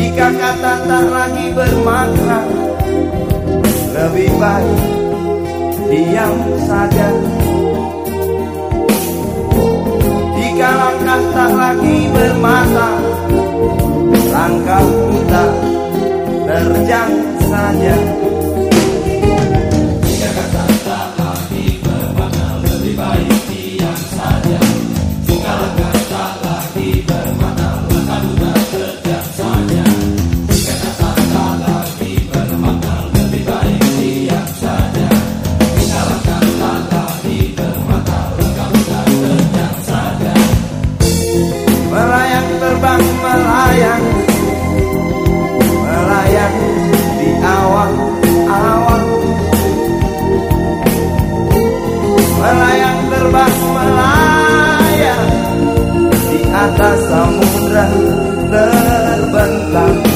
Jika kata tak lagi bermakna Lebih baik diam saja. Jika langkah tak lagi bermakna Langkah tak terjang saja. terbentang.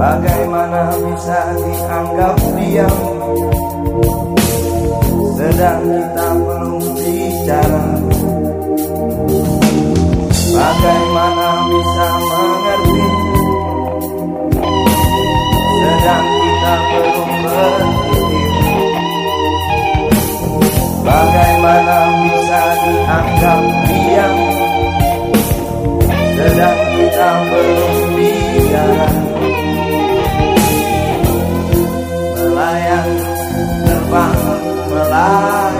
Bagaimana bisa dianggap diam? Sedang kita belum bicara. Bagaimana bisa mengerti? Sedang kita belum berpikir Bagaimana bisa dianggap diam? Sedang kita belum bicara. alive.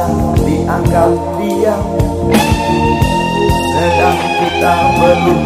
Bisa dianggap diam. Sedang kita belum